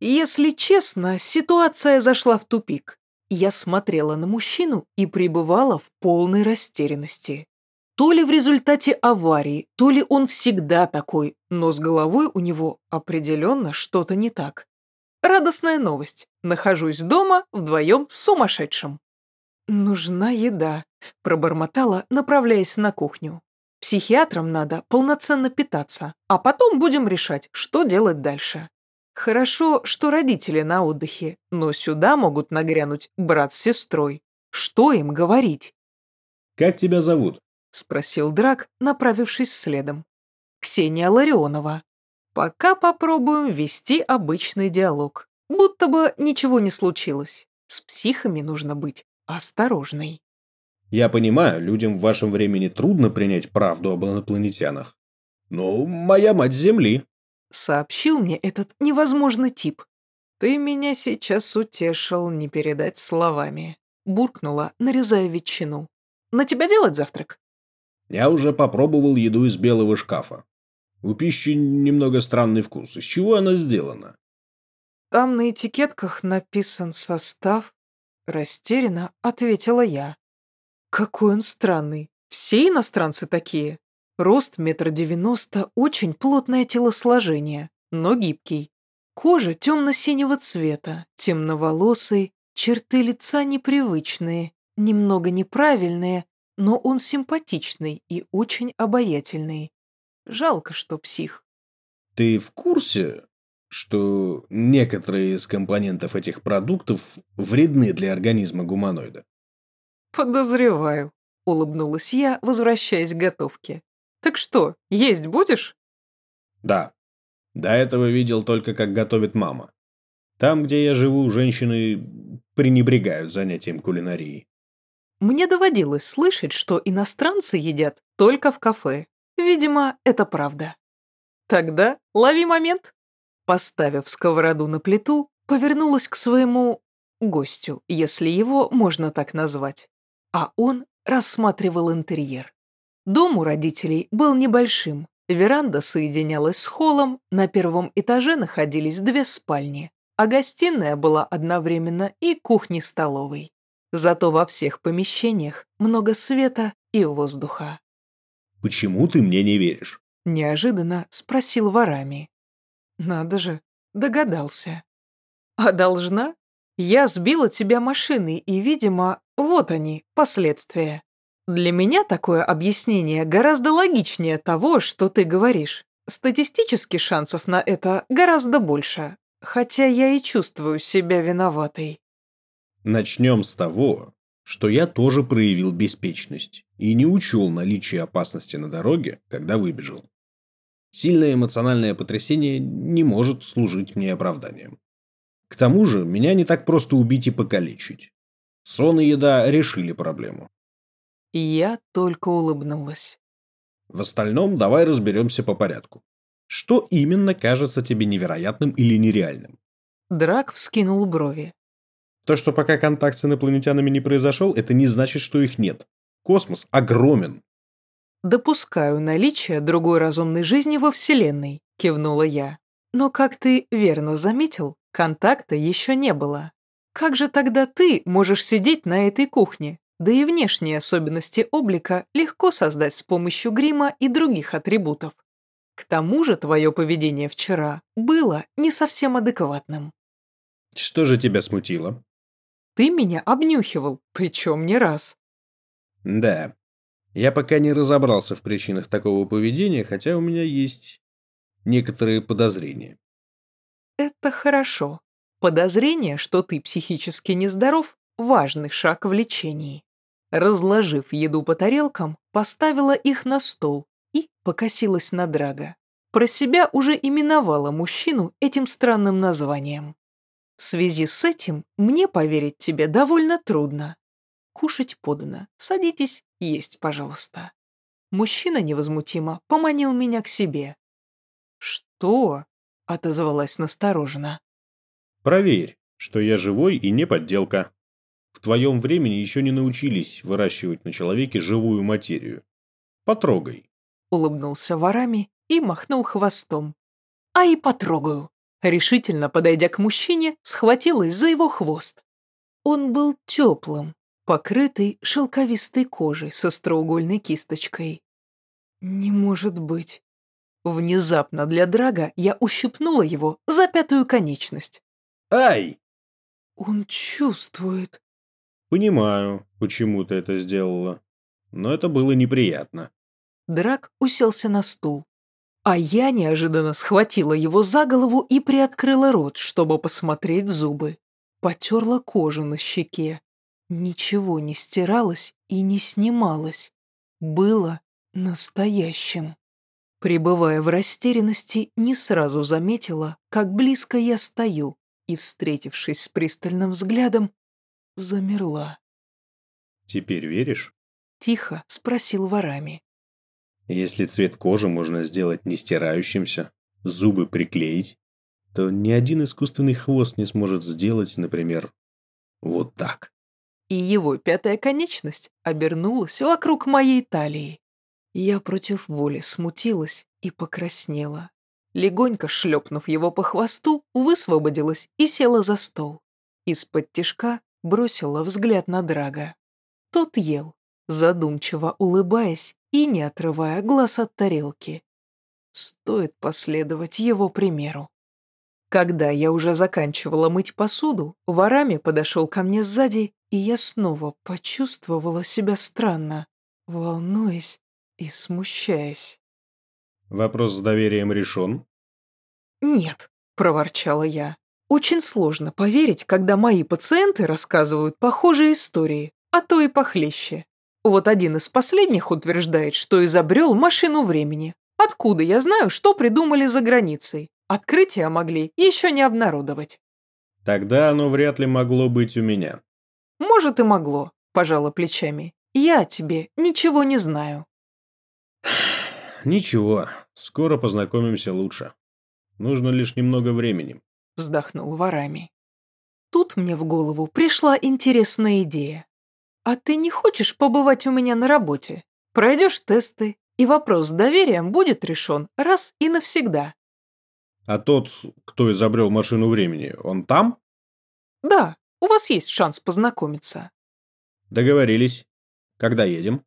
Если честно, ситуация зашла в тупик. Я смотрела на мужчину и пребывала в полной растерянности. То ли в результате аварии, то ли он всегда такой, но с головой у него определенно что-то не так. Радостная новость. Нахожусь дома вдвоем с сумасшедшим. «Нужна еда», – пробормотала, направляясь на кухню. «Психиатрам надо полноценно питаться, а потом будем решать, что делать дальше». Хорошо, что родители на отдыхе, но сюда могут нагрянуть брат с сестрой. Что им говорить? «Как тебя зовут?» — спросил Драк, направившись следом. «Ксения Ларионова. Пока попробуем вести обычный диалог. Будто бы ничего не случилось. С психами нужно быть осторожной». «Я понимаю, людям в вашем времени трудно принять правду об инопланетянах. Но моя мать Земли», — сообщил мне этот невозможный тип. «Ты меня сейчас утешил, не передать словами», — буркнула, нарезая ветчину. «На тебя делать завтрак?» Я уже попробовал еду из белого шкафа. У пищи немного странный вкус. Из чего она сделана? Там на этикетках написан состав. Растерянно ответила я. Какой он странный. Все иностранцы такие. Рост метр девяносто, очень плотное телосложение, но гибкий. Кожа темно-синего цвета, темноволосый, черты лица непривычные, немного неправильные, но он симпатичный и очень обаятельный. Жалко, что псих. Ты в курсе, что некоторые из компонентов этих продуктов вредны для организма гуманоида? Подозреваю, улыбнулась я, возвращаясь к готовке. Так что, есть будешь? Да. До этого видел только, как готовит мама. Там, где я живу, женщины пренебрегают занятием кулинарией. Мне доводилось слышать, что иностранцы едят только в кафе. Видимо, это правда. Тогда лови момент. Поставив сковороду на плиту, повернулась к своему гостю, если его можно так назвать. А он рассматривал интерьер. Дом у родителей был небольшим. Веранда соединялась с холлом, на первом этаже находились две спальни, а гостиная была одновременно и кухней-столовой. Зато во всех помещениях много света и воздуха. «Почему ты мне не веришь?» – неожиданно спросил Варами. «Надо же, догадался. А должна? Я сбила тебя машиной, и, видимо, вот они, последствия. Для меня такое объяснение гораздо логичнее того, что ты говоришь. Статистически шансов на это гораздо больше, хотя я и чувствую себя виноватой. Начнем с того, что я тоже проявил беспечность и не учел наличие опасности на дороге, когда выбежал. Сильное эмоциональное потрясение не может служить мне оправданием. К тому же, меня не так просто убить и покалечить. Сон и еда решили проблему. И я только улыбнулась. В остальном давай разберемся по порядку. Что именно кажется тебе невероятным или нереальным? Драк вскинул брови. То, что пока контакт с инопланетянами не произошел, это не значит, что их нет. Космос огромен. «Допускаю наличие другой разумной жизни во Вселенной», – кивнула я. «Но, как ты верно заметил, контакта еще не было. Как же тогда ты можешь сидеть на этой кухне? Да и внешние особенности облика легко создать с помощью грима и других атрибутов. К тому же твое поведение вчера было не совсем адекватным». «Что же тебя смутило?» Ты меня обнюхивал, причем не раз. Да. Я пока не разобрался в причинах такого поведения, хотя у меня есть некоторые подозрения. Это хорошо. Подозрение, что ты психически нездоров, важный шаг в лечении. Разложив еду по тарелкам, поставила их на стол и покосилась на Драга. Про себя уже именовала мужчину этим странным названием. В связи с этим мне поверить тебе довольно трудно. Кушать подано. Садитесь, есть, пожалуйста. Мужчина невозмутимо поманил меня к себе. Что? Отозвалась настороженно. Проверь, что я живой и не подделка. В твоем времени еще не научились выращивать на человеке живую материю. Потрогай. Улыбнулся ворами и махнул хвостом. А и потрогаю. Решительно подойдя к мужчине, схватилась за его хвост. Он был теплым, покрытый шелковистой кожей со остроугольной кисточкой. «Не может быть». Внезапно для Драга я ущипнула его за пятую конечность. «Ай!» «Он чувствует». «Понимаю, почему ты это сделала. Но это было неприятно». Драк уселся на стул. А я неожиданно схватила его за голову и приоткрыла рот, чтобы посмотреть зубы. Потерла кожу на щеке. Ничего не стиралось и не снималось. Было настоящим. Пребывая в растерянности, не сразу заметила, как близко я стою, и, встретившись с пристальным взглядом, замерла. «Теперь веришь?» — тихо спросил ворами. Если цвет кожи можно сделать не стирающимся, зубы приклеить, то ни один искусственный хвост не сможет сделать, например, вот так. И его пятая конечность обернулась вокруг моей талии. Я против воли смутилась и покраснела. Легонько шлепнув его по хвосту, высвободилась и села за стол. Из-под тишка бросила взгляд на Драга. Тот ел, задумчиво улыбаясь и не отрывая глаз от тарелки. Стоит последовать его примеру. Когда я уже заканчивала мыть посуду, Варами подошел ко мне сзади, и я снова почувствовала себя странно, волнуясь и смущаясь. «Вопрос с доверием решен?» «Нет», — проворчала я. «Очень сложно поверить, когда мои пациенты рассказывают похожие истории, а то и похлеще. Вот один из последних утверждает, что изобрел машину времени. Откуда я знаю, что придумали за границей? Открытия могли еще не обнародовать. Тогда оно вряд ли могло быть у меня. Может и могло, пожала плечами. Я о тебе ничего не знаю. Ничего, скоро познакомимся лучше. Нужно лишь немного времени. Вздохнул ворами. Тут мне в голову пришла интересная идея. «А ты не хочешь побывать у меня на работе? Пройдешь тесты, и вопрос с доверием будет решен раз и навсегда». «А тот, кто изобрел машину времени, он там?» «Да, у вас есть шанс познакомиться». «Договорились. Когда едем?»